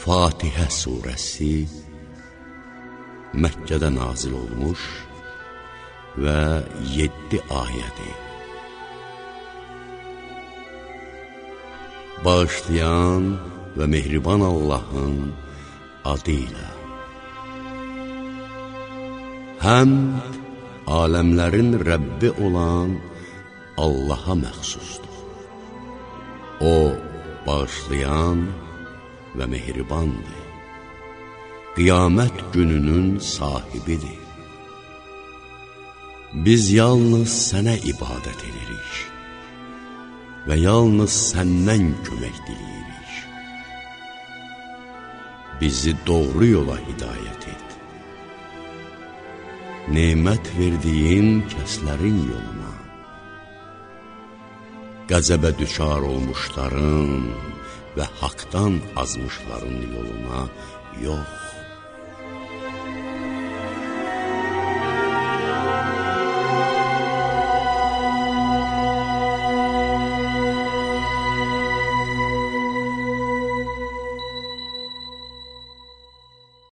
Fatihə surəsi Məkkədə nazil olmuş və 7 ayədir. Bağışlayan və mehriban Allahın adı ilə. Həmd aləmlərin Rəbbi olan Allaha məxsusdur. O, bağışlayan və mehribandır. Qiyamət gününün sahibidir. Biz yalnız sənə ibadət edirik və yalnız səndən kömək diləyirik. Bizi doğru yola hidayət et. Nemət verdiyin kəslərin yoluna, qəzəbə düşar olmuşların və haqdan azmışların yoluna yox.